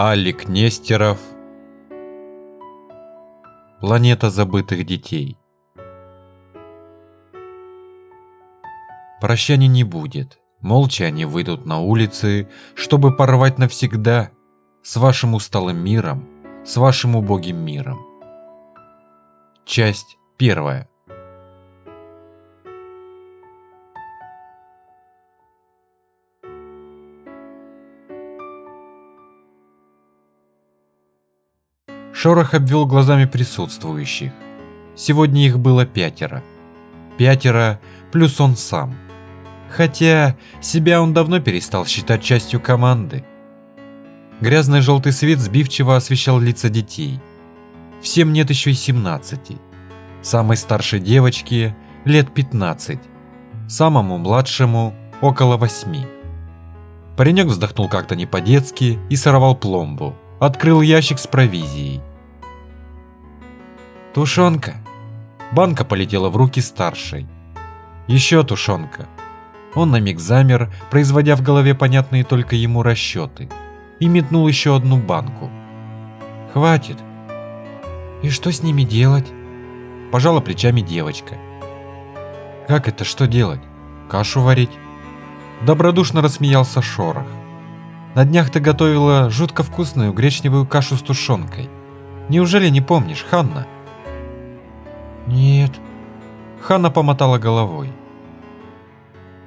Алик Нестеров Планета забытых детей Прощания не будет. Молча они выйдут на улицы, чтобы порвать навсегда с вашим усталым миром, с вашим убогим миром. Часть первая. Шорох обвел глазами присутствующих. Сегодня их было пятеро. Пятеро плюс он сам. Хотя себя он давно перестал считать частью команды. Грязный желтый свет сбивчиво освещал лица детей. Всем нет еще и 17. Самой старшей девочке лет 15. Самому младшему около 8. Паренек вздохнул как-то не по-детски и сорвал пломбу. Открыл ящик с провизией. Тушенка. Банка полетела в руки старшей. Еще тушенка. Он на миг замер, производя в голове понятные только ему расчеты, и метнул еще одну банку. «Хватит!» «И что с ними делать?» Пожала плечами девочка. «Как это что делать? Кашу варить?» Добродушно рассмеялся Шорох. «На днях ты готовила жутко вкусную гречневую кашу с тушенкой. Неужели не помнишь, Ханна?» «Нет». Ханна помотала головой.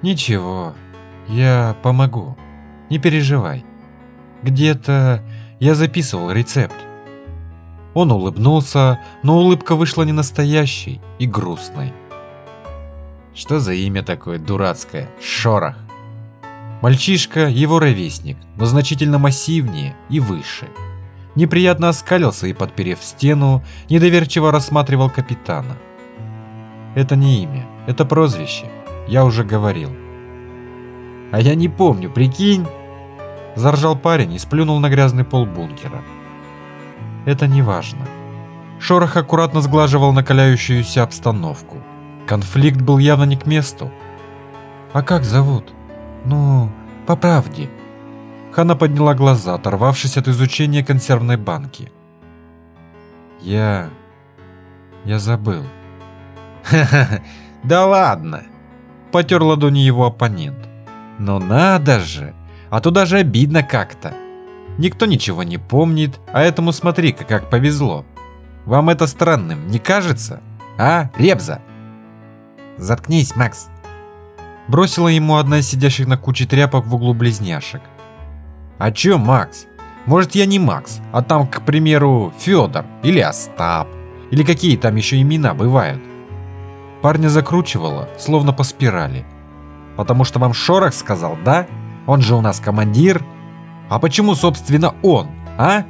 «Ничего, я помогу. Не переживай. Где-то я записывал рецепт». Он улыбнулся, но улыбка вышла не настоящей и грустной. Что за имя такое дурацкое? Шорох. Мальчишка его ровесник, но значительно массивнее и выше неприятно оскалился и, подперев стену, недоверчиво рассматривал капитана. «Это не имя, это прозвище, я уже говорил». «А я не помню, прикинь!» Заржал парень и сплюнул на грязный пол бункера. «Это не важно». Шорох аккуратно сглаживал накаляющуюся обстановку. Конфликт был явно не к месту. «А как зовут?» «Ну, по правде», Хана подняла глаза, оторвавшись от изучения консервной банки. «Я... я забыл». «Ха-ха, да ладно!» – потер ладони его оппонент. «Но надо же! А то даже обидно как-то. Никто ничего не помнит, а этому смотри-ка, как повезло. Вам это странным не кажется? А, Ребза?» «Заткнись, Макс!» Бросила ему одна из сидящих на куче тряпок в углу близняшек. А чё Макс? Может я не Макс, а там, к примеру, Федор или Остап, или какие там еще имена бывают. Парня закручивало, словно по спирали. Потому что вам Шорох сказал, да? Он же у нас командир. А почему, собственно, он, а?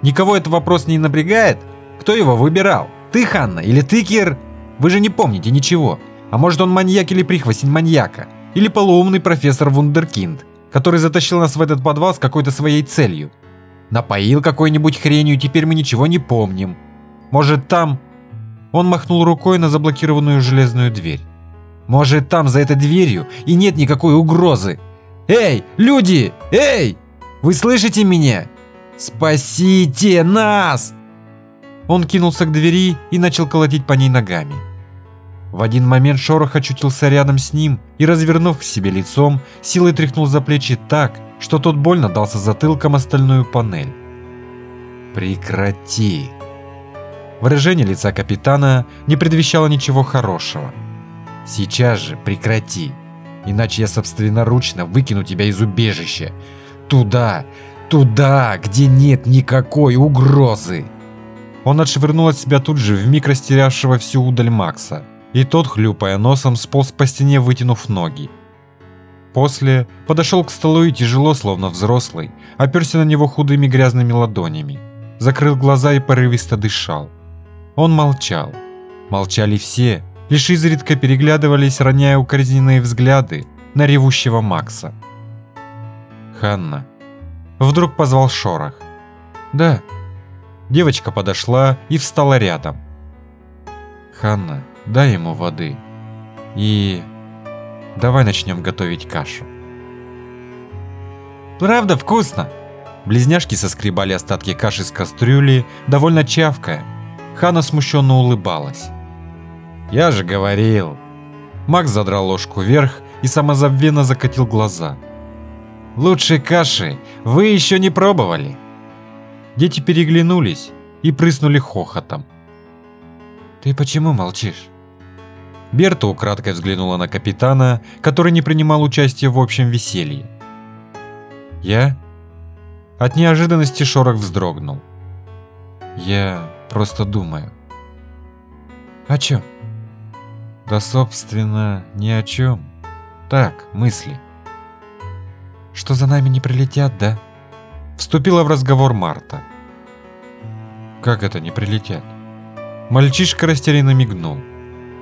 Никого этот вопрос не напрягает? Кто его выбирал? Ты, Ханна, или ты, Кир? Вы же не помните ничего. А может он маньяк или прихвостень маньяка? Или полуумный профессор Вундеркинд? Который затащил нас в этот подвал с какой-то своей целью. Напоил какой-нибудь хренью, теперь мы ничего не помним. Может там... Он махнул рукой на заблокированную железную дверь. Может там, за этой дверью, и нет никакой угрозы. Эй, люди! Эй! Вы слышите меня? Спасите нас! Он кинулся к двери и начал колотить по ней ногами. В один момент Шорох очутился рядом с ним и, развернув к себе лицом, силой тряхнул за плечи так, что тот больно дался затылком остальную панель. «Прекрати!» Выражение лица капитана не предвещало ничего хорошего. «Сейчас же прекрати, иначе я собственноручно выкину тебя из убежища. Туда, туда, где нет никакой угрозы!» Он отшвырнул от себя тут же вмиг растерявшего всю удаль Макса и тот, хлюпая носом, сполз по стене, вытянув ноги. После подошел к столу и тяжело, словно взрослый, оперся на него худыми грязными ладонями, закрыл глаза и порывисто дышал. Он молчал. Молчали все, лишь изредка переглядывались, роняя укоризненные взгляды на ревущего Макса. «Ханна». Вдруг позвал Шорох. «Да». Девочка подошла и встала рядом. «Ханна, дай ему воды. И давай начнем готовить кашу. Правда вкусно? Близняшки соскребали остатки каши с кастрюли, довольно чавкая. Хана смущенно улыбалась. «Я же говорил!» Макс задрал ложку вверх и самозабвенно закатил глаза. «Лучшей каши вы еще не пробовали!» Дети переглянулись и прыснули хохотом. «Ты почему молчишь?» Берта украдкой взглянула на капитана, который не принимал участия в общем веселье. «Я?» От неожиданности Шорох вздрогнул. «Я просто думаю». «О чем?» «Да, собственно, ни о чем. Так, мысли». «Что за нами не прилетят, да?» Вступила в разговор Марта. «Как это не прилетят?» Мальчишка растерянно мигнул.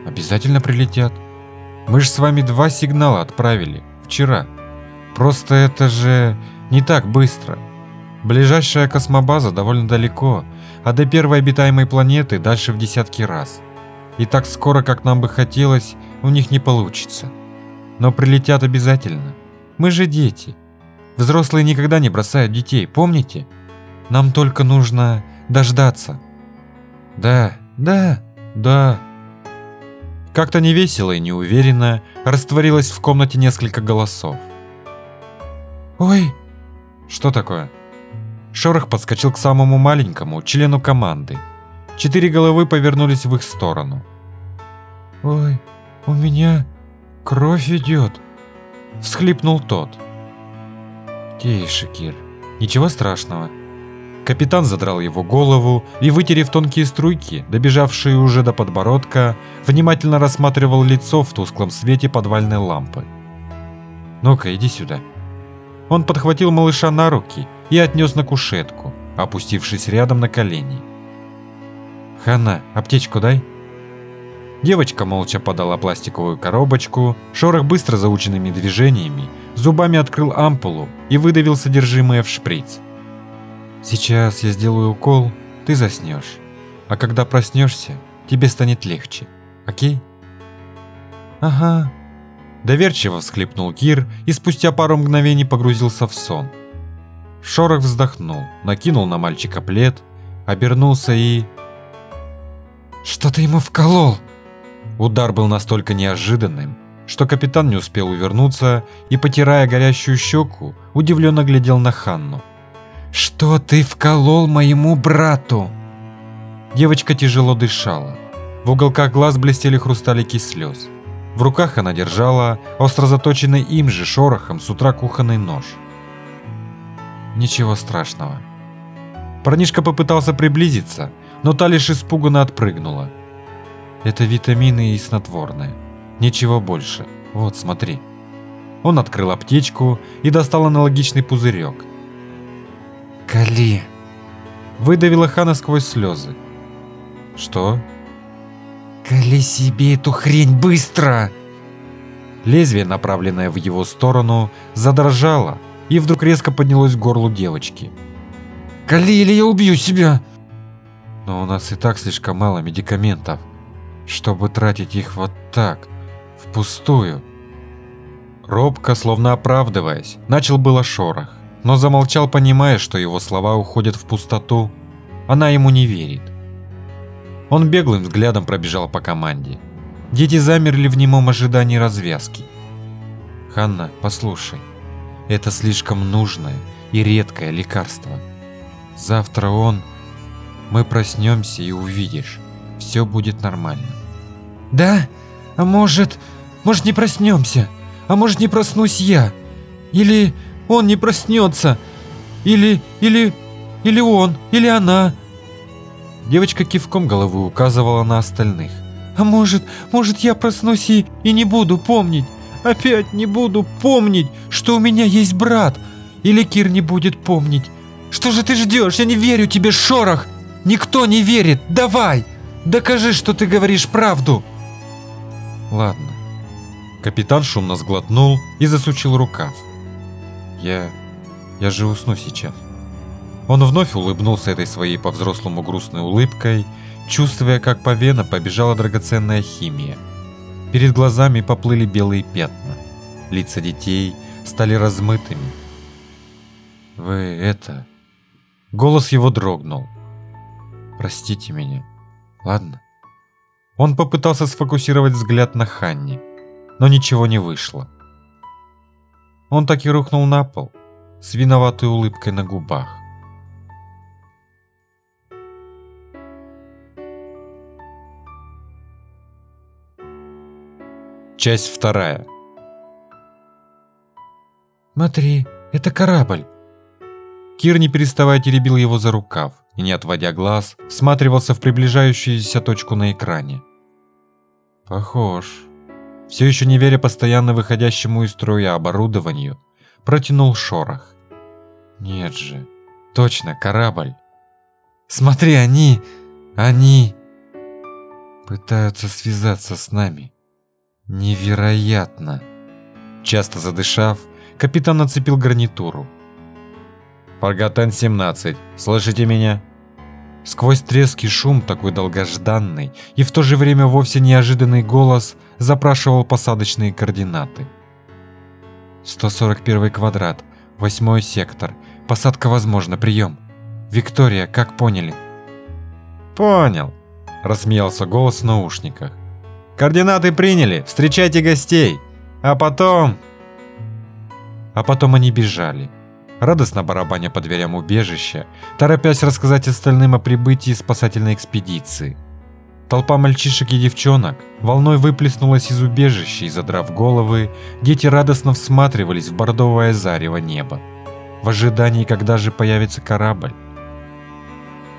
«Обязательно прилетят. Мы же с вами два сигнала отправили. Вчера. Просто это же не так быстро. Ближайшая космобаза довольно далеко, а до первой обитаемой планеты дальше в десятки раз. И так скоро, как нам бы хотелось, у них не получится. Но прилетят обязательно. Мы же дети. Взрослые никогда не бросают детей, помните? Нам только нужно дождаться. Да, да, да. Как-то невесело и неуверенно растворилось в комнате несколько голосов. «Ой!» «Что такое?» Шорох подскочил к самому маленькому, члену команды. Четыре головы повернулись в их сторону. «Ой, у меня кровь идет!» Всхлипнул тот. «Тише, Кир, ничего страшного». Капитан задрал его голову и, вытерев тонкие струйки, добежавшие уже до подбородка, внимательно рассматривал лицо в тусклом свете подвальной лампы. «Ну-ка, иди сюда». Он подхватил малыша на руки и отнес на кушетку, опустившись рядом на колени. «Ханна, аптечку дай». Девочка молча подала пластиковую коробочку, Шорох быстро заученными движениями зубами открыл ампулу и выдавил содержимое в шприц. «Сейчас я сделаю укол, ты заснешь, а когда проснешься, тебе станет легче, окей?» «Ага», Доверчиво всхлипнул Кир и спустя пару мгновений погрузился в сон. Шорох вздохнул, накинул на мальчика плед, обернулся и... «Что ты ему вколол?» Удар был настолько неожиданным, что капитан не успел увернуться и, потирая горящую щеку, удивленно глядел на Ханну. «Что ты вколол моему брату?» Девочка тяжело дышала. В уголках глаз блестели хрусталики слез. В руках она держала остро заточенный им же шорохом с утра кухонный нож. Ничего страшного. Парнишка попытался приблизиться, но та лишь испуганно отпрыгнула. Это витамины и снотворное. Ничего больше. Вот, смотри. Он открыл аптечку и достал аналогичный пузырек. «Кали!» Выдавила Хана сквозь слезы. «Что?» «Кали себе эту хрень быстро!» Лезвие, направленное в его сторону, задрожало и вдруг резко поднялось к горлу девочки. «Кали, или я убью себя!» «Но у нас и так слишком мало медикаментов, чтобы тратить их вот так, впустую». Робко, словно оправдываясь, начал было шорох, но замолчал, понимая, что его слова уходят в пустоту. Она ему не верит. Он беглым взглядом пробежал по команде. Дети замерли в немом ожидании развязки. «Ханна, послушай, это слишком нужное и редкое лекарство. Завтра он... Мы проснемся и увидишь, все будет нормально». «Да? А может... Может не проснемся? А может не проснусь я? Или он не проснется? Или... Или... Или он, или она, Девочка кивком головы указывала на остальных. «А может, может я проснусь и, и не буду помнить? Опять не буду помнить, что у меня есть брат? Или Кир не будет помнить? Что же ты ждешь? Я не верю тебе, Шорох! Никто не верит! Давай! Докажи, что ты говоришь правду!» «Ладно». Капитан шумно сглотнул и засучил рукав. «Я... я же усну сейчас». Он вновь улыбнулся этой своей по-взрослому грустной улыбкой, чувствуя, как по венам побежала драгоценная химия. Перед глазами поплыли белые пятна. Лица детей стали размытыми. Вы это... Голос его дрогнул. Простите меня, ладно? Он попытался сфокусировать взгляд на Ханни, но ничего не вышло. Он так и рухнул на пол, с виноватой улыбкой на губах. Часть вторая. «Смотри, это корабль!» Кир, не переставая, теребил его за рукав и, не отводя глаз, всматривался в приближающуюся точку на экране. «Похож». Все еще не веря постоянно выходящему из строя оборудованию, протянул шорох. «Нет же, точно, корабль!» «Смотри, они... они...» «Пытаются связаться с нами. Невероятно!» Часто задышав, капитан нацепил гарнитуру. «Фаргатен-17, слышите меня?» Сквозь треск и шум, такой долгожданный и в то же время вовсе неожиданный голос запрашивал посадочные координаты. 141 квадрат, 8 сектор. Посадка возможна, прием. Виктория, как поняли? Понял, рассмеялся голос в наушниках. Координаты приняли, встречайте гостей. А потом... А потом они бежали радостно барабаня по дверям убежища, торопясь рассказать остальным о прибытии спасательной экспедиции. Толпа мальчишек и девчонок волной выплеснулась из убежища и, задрав головы, дети радостно всматривались в бордовое зарево неба, в ожидании, когда же появится корабль.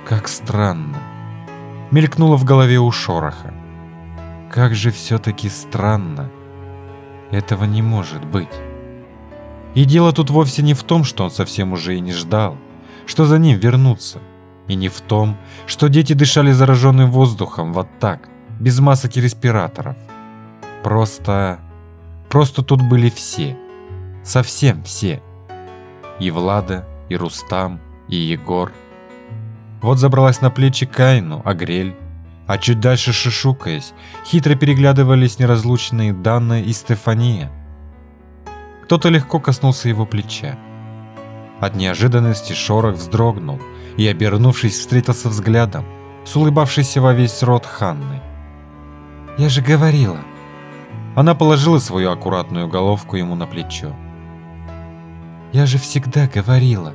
Как странно. Мелькнуло в голове у шороха. Как же все-таки странно. Этого не может быть. И дело тут вовсе не в том, что он совсем уже и не ждал, что за ним вернуться. И не в том, что дети дышали зараженным воздухом вот так, без масок и респираторов. Просто... Просто тут были все. Совсем все. И Влада, и Рустам, и Егор. Вот забралась на плечи Кайну, Агрель, а чуть дальше шишукаясь, хитро переглядывались неразлучные Данна и Стефания – кто-то легко коснулся его плеча. От неожиданности Шорох вздрогнул и, обернувшись, встретился взглядом с улыбавшейся во весь рот Ханной. «Я же говорила!» Она положила свою аккуратную головку ему на плечо. «Я же всегда говорила!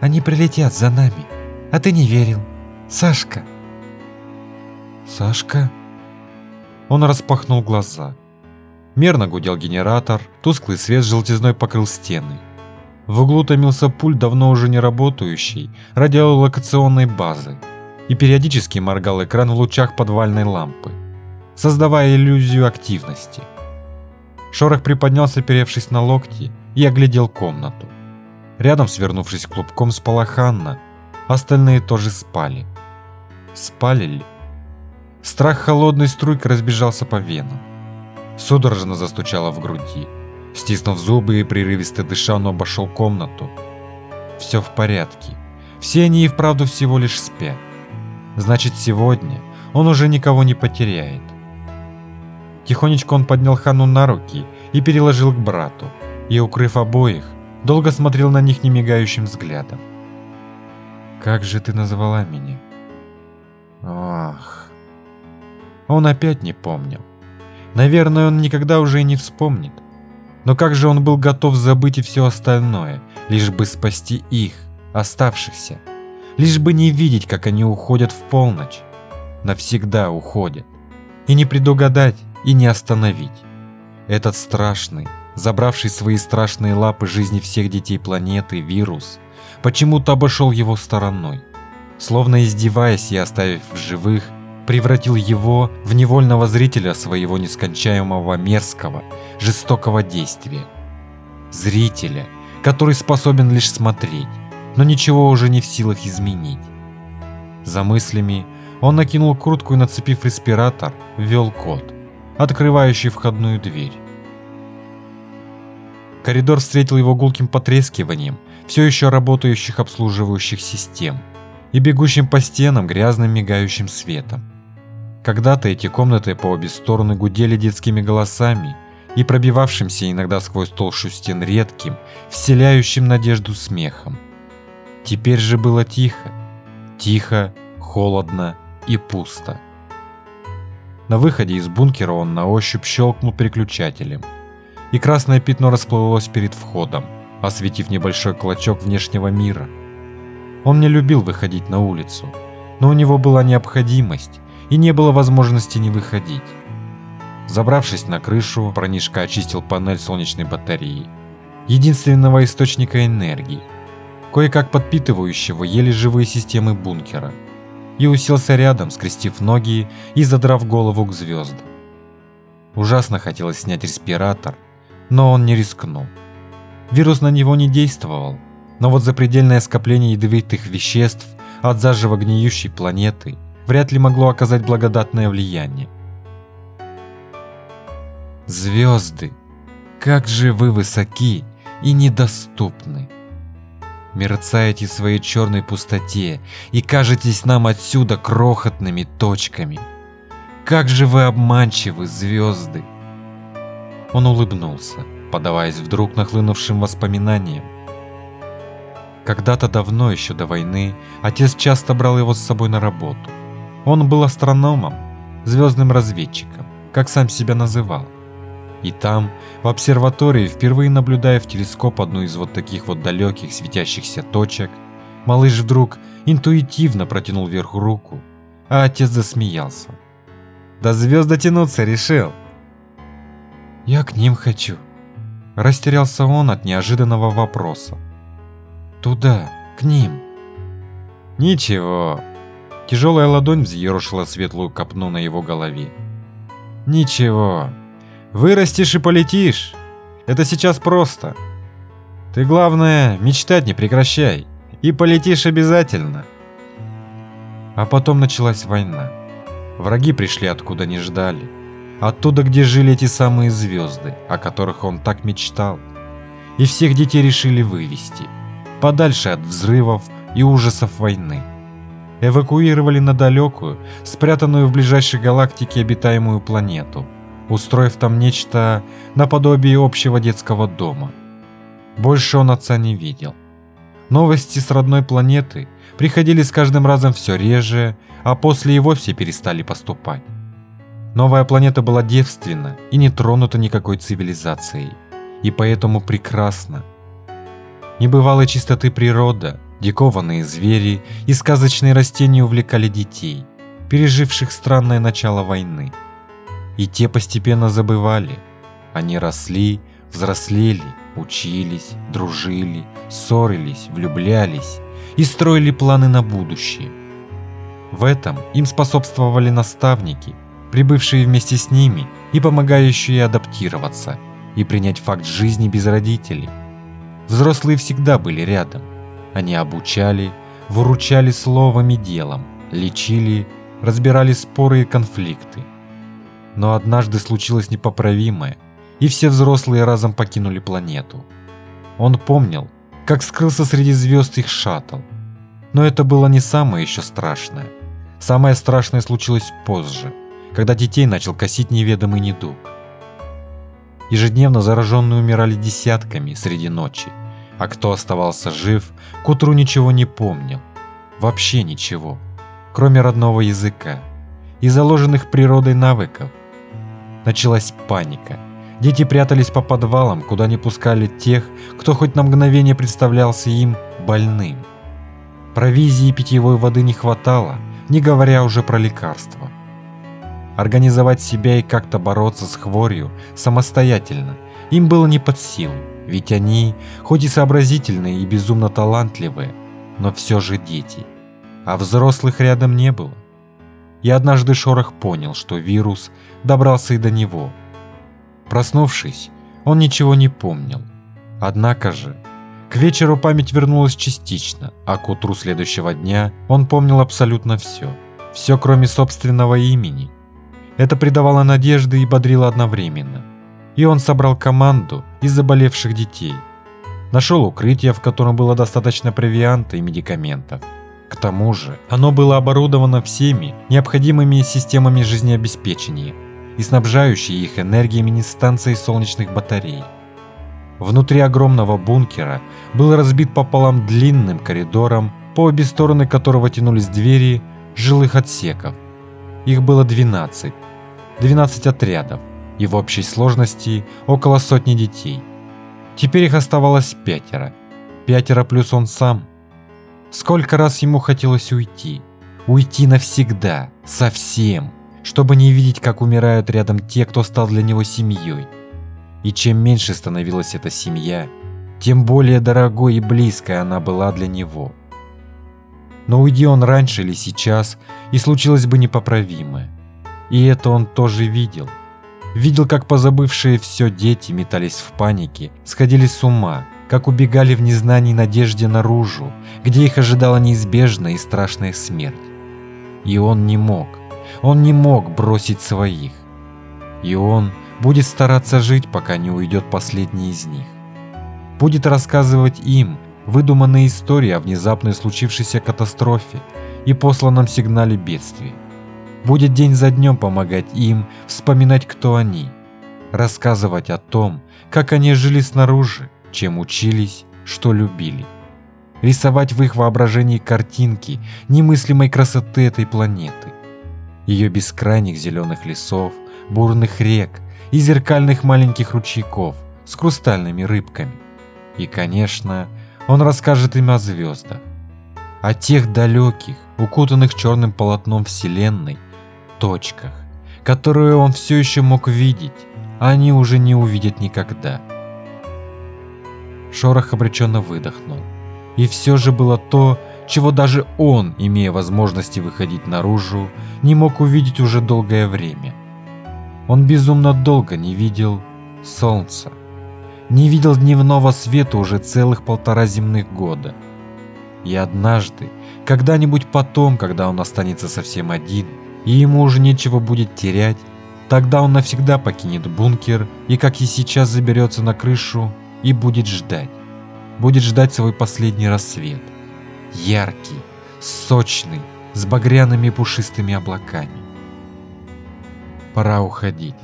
Они прилетят за нами, а ты не верил! Сашка!» «Сашка?» Он распахнул глаза. Мерно гудел генератор, тусклый свет желтизной покрыл стены. В углу томился пульт давно уже не работающей радиолокационной базы и периодически моргал экран в лучах подвальной лампы, создавая иллюзию активности. Шорох приподнялся, перевшись на локти, и оглядел комнату. Рядом, свернувшись клубком, спала Ханна, остальные тоже спали. Спали ли? Страх холодной струйкой разбежался по венам судорожно застучало в груди. Стиснув зубы и прерывисто дыша, он обошел комнату. Все в порядке. Все они и вправду всего лишь спят. Значит, сегодня он уже никого не потеряет. Тихонечко он поднял Хану на руки и переложил к брату, и, укрыв обоих, долго смотрел на них немигающим взглядом. «Как же ты назвала меня?» «Ах...» Он опять не помнил. Наверное, он никогда уже и не вспомнит. Но как же он был готов забыть и все остальное, лишь бы спасти их, оставшихся. Лишь бы не видеть, как они уходят в полночь. Навсегда уходят. И не предугадать, и не остановить. Этот страшный, забравший свои страшные лапы жизни всех детей планеты, вирус, почему-то обошел его стороной. Словно издеваясь и оставив в живых, превратил его в невольного зрителя своего нескончаемого мерзкого, жестокого действия. Зрителя, который способен лишь смотреть, но ничего уже не в силах изменить. За мыслями он накинул куртку и, нацепив респиратор, ввел код, открывающий входную дверь. Коридор встретил его гулким потрескиванием все еще работающих обслуживающих систем и бегущим по стенам грязным мигающим светом. Когда-то эти комнаты по обе стороны гудели детскими голосами и пробивавшимся иногда сквозь толщу стен редким, вселяющим надежду смехом. Теперь же было тихо. Тихо, холодно и пусто. На выходе из бункера он на ощупь щелкнул переключателем, и красное пятно расплылось перед входом, осветив небольшой клочок внешнего мира. Он не любил выходить на улицу, но у него была необходимость, и не было возможности не выходить. Забравшись на крышу, Пронишка очистил панель солнечной батареи, единственного источника энергии, кое-как подпитывающего еле живые системы бункера, и уселся рядом, скрестив ноги и задрав голову к звездам. Ужасно хотелось снять респиратор, но он не рискнул. Вирус на него не действовал, но вот запредельное скопление ядовитых веществ от заживо гниющей планеты вряд ли могло оказать благодатное влияние. Звезды, как же вы высоки и недоступны. Мерцаете в своей черной пустоте и кажетесь нам отсюда крохотными точками. Как же вы обманчивы, звезды! Он улыбнулся, подаваясь вдруг нахлынувшим воспоминаниям. Когда-то давно, еще до войны, отец часто брал его с собой на работу. Он был астрономом, звездным разведчиком, как сам себя называл. И там, в обсерватории, впервые наблюдая в телескоп одну из вот таких вот далеких светящихся точек, малыш вдруг интуитивно протянул вверх руку, а отец засмеялся. «До звезд дотянуться решил!» «Я к ним хочу!» Растерялся он от неожиданного вопроса. «Туда, к ним!» «Ничего!» Тяжелая ладонь взъерошила светлую копну на его голове. «Ничего!» Вырастешь и полетишь. Это сейчас просто. Ты, главное, мечтать не прекращай. И полетишь обязательно. А потом началась война. Враги пришли откуда не ждали. Оттуда, где жили эти самые звезды, о которых он так мечтал. И всех детей решили вывести. Подальше от взрывов и ужасов войны. Эвакуировали на далекую, спрятанную в ближайшей галактике обитаемую планету – устроив там нечто наподобие общего детского дома. Больше он отца не видел. Новости с родной планеты приходили с каждым разом все реже, а после и вовсе перестали поступать. Новая планета была девственна и не тронута никакой цивилизацией, и поэтому прекрасна. Небывалой чистоты природа, дикованные звери и сказочные растения увлекали детей, переживших странное начало войны. И те постепенно забывали. Они росли, взрослели, учились, дружили, ссорились, влюблялись и строили планы на будущее. В этом им способствовали наставники, прибывшие вместе с ними и помогающие адаптироваться и принять факт жизни без родителей. Взрослые всегда были рядом. Они обучали, выручали словом и делом, лечили, разбирали споры и конфликты, но однажды случилось непоправимое, и все взрослые разом покинули планету. Он помнил, как скрылся среди звезд их шаттл. Но это было не самое еще страшное. Самое страшное случилось позже, когда детей начал косить неведомый недуг. Ежедневно зараженные умирали десятками среди ночи, а кто оставался жив, к утру ничего не помнил. Вообще ничего, кроме родного языка и заложенных природой навыков. Началась паника. Дети прятались по подвалам, куда не пускали тех, кто хоть на мгновение представлялся им больным. Провизии и питьевой воды не хватало, не говоря уже про лекарства. Организовать себя и как-то бороться с хворью самостоятельно им было не под силу, ведь они, хоть и сообразительные и безумно талантливые, но все же дети, а взрослых рядом не было. И однажды Шорох понял, что вирус добрался и до него. Проснувшись, он ничего не помнил. Однако же, к вечеру память вернулась частично, а к утру следующего дня он помнил абсолютно все. Все, кроме собственного имени. Это придавало надежды и бодрило одновременно. И он собрал команду из заболевших детей. Нашел укрытие, в котором было достаточно провианта и медикаментов. К тому же, оно было оборудовано всеми необходимыми системами жизнеобеспечения и снабжающие их энергией мини-станции солнечных батарей. Внутри огромного бункера был разбит пополам длинным коридором, по обе стороны которого тянулись двери жилых отсеков. Их было 12. 12 отрядов, и в общей сложности около сотни детей. Теперь их оставалось пятеро. Пятеро плюс он сам. Сколько раз ему хотелось уйти. Уйти навсегда, совсем, чтобы не видеть, как умирают рядом те, кто стал для него семьей. И чем меньше становилась эта семья, тем более дорогой и близкой она была для него. Но уйди он раньше или сейчас, и случилось бы непоправимое. И это он тоже видел. Видел, как позабывшие все дети метались в панике, сходили с ума, как убегали в незнании надежде наружу, где их ожидала неизбежная и страшная смерть. И он не мог, он не мог бросить своих. И он будет стараться жить, пока не уйдет последний из них. Будет рассказывать им выдуманные истории о внезапной случившейся катастрофе и посланном сигнале бедствия. Будет день за днем помогать им вспоминать, кто они, рассказывать о том, как они жили снаружи, чем учились, что любили. Рисовать в их воображении картинки немыслимой красоты этой планеты. Ее бескрайних зеленых лесов, бурных рек и зеркальных маленьких ручейков с хрустальными рыбками. И, конечно, он расскажет им о звездах, о тех далеких, укутанных черным полотном Вселенной, точках, которые он все еще мог видеть, а они уже не увидят никогда. Шорох обреченно выдохнул. И все же было то, чего даже он, имея возможности выходить наружу, не мог увидеть уже долгое время. Он безумно долго не видел солнца, не видел дневного света уже целых полтора земных года. И однажды, когда-нибудь потом, когда он останется совсем один, и ему уже нечего будет терять, тогда он навсегда покинет бункер и, как и сейчас, заберется на крышу и будет ждать. Будет ждать свой последний рассвет. Яркий, сочный, с багряными пушистыми облаками. Пора уходить.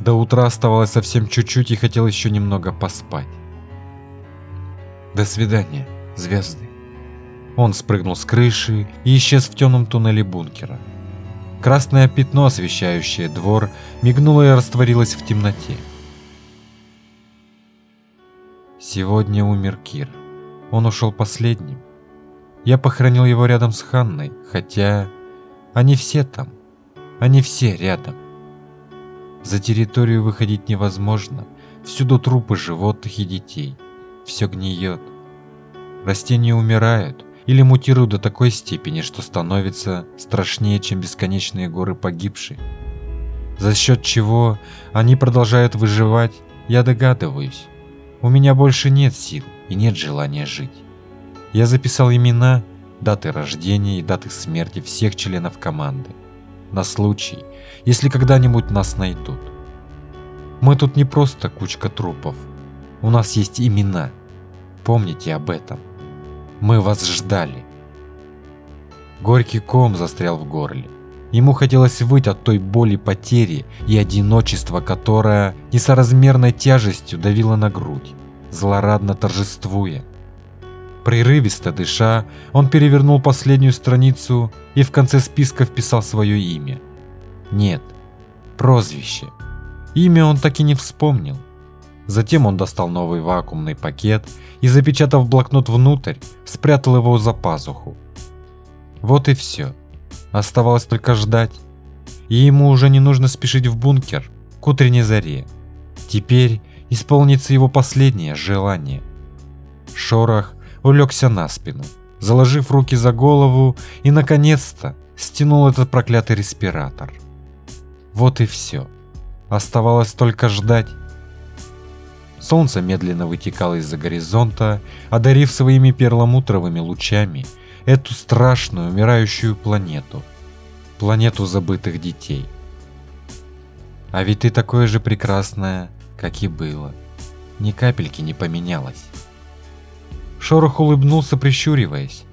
До утра оставалось совсем чуть-чуть и хотел еще немного поспать. До свидания, звезды. Он спрыгнул с крыши и исчез в темном туннеле бункера. Красное пятно, освещающее двор, мигнуло и растворилось в темноте. Сегодня умер Кир. Он ушел последним. Я похоронил его рядом с Ханной, хотя они все там. Они все рядом. За территорию выходить невозможно. Всюду трупы животных и детей. Все гниет. Растения умирают, или мутируют до такой степени, что становится страшнее, чем бесконечные горы погибших. За счет чего они продолжают выживать, я догадываюсь. У меня больше нет сил и нет желания жить. Я записал имена, даты рождения и даты смерти всех членов команды. На случай, если когда-нибудь нас найдут. Мы тут не просто кучка трупов. У нас есть имена. Помните об этом. Мы вас ждали. Горький ком застрял в горле. Ему хотелось выть от той боли потери и одиночества, которое несоразмерной тяжестью давило на грудь, злорадно торжествуя. Прерывисто дыша, он перевернул последнюю страницу и в конце списка вписал свое имя. Нет, прозвище. Имя он так и не вспомнил. Затем он достал новый вакуумный пакет и, запечатав блокнот внутрь, спрятал его за пазуху. Вот и все. Оставалось только ждать. И ему уже не нужно спешить в бункер к утренней заре. Теперь исполнится его последнее желание. Шорох улегся на спину, заложив руки за голову и, наконец-то, стянул этот проклятый респиратор. Вот и все. Оставалось только ждать Солнце медленно вытекало из-за горизонта, одарив своими перламутровыми лучами эту страшную умирающую планету. Планету забытых детей. А ведь ты такое же прекрасное, как и было. Ни капельки не поменялось. Шорох улыбнулся, прищуриваясь.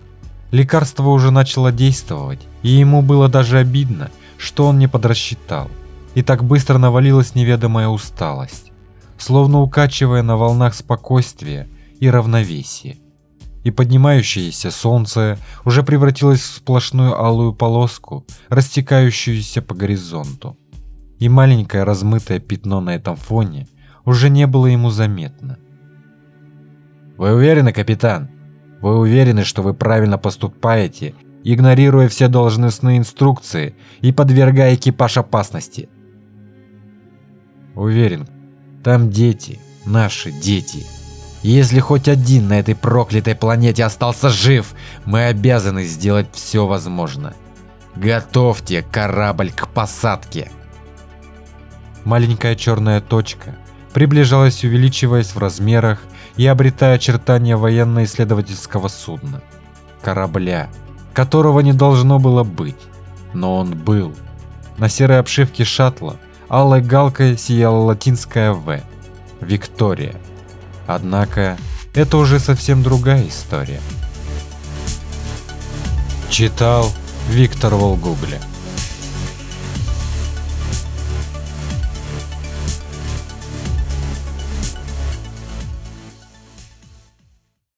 Лекарство уже начало действовать, и ему было даже обидно, что он не подрасчитал. и так быстро навалилась неведомая усталость, словно укачивая на волнах спокойствия и равновесия. И поднимающееся солнце уже превратилось в сплошную алую полоску, растекающуюся по горизонту. И маленькое размытое пятно на этом фоне уже не было ему заметно. «Вы уверены, капитан? Вы уверены, что вы правильно поступаете, игнорируя все должностные инструкции и подвергая экипаж опасности?» Уверен, там дети, наши дети. Если хоть один на этой проклятой планете остался жив, мы обязаны сделать все возможное. Готовьте корабль к посадке. Маленькая черная точка приближалась, увеличиваясь в размерах и обретая очертания военно-исследовательского судна. Корабля, которого не должно было быть, но он был. На серой обшивке шаттла алой галкой сияла латинская «В» – Виктория. Однако, это уже совсем другая история. Читал Виктор Волгугля.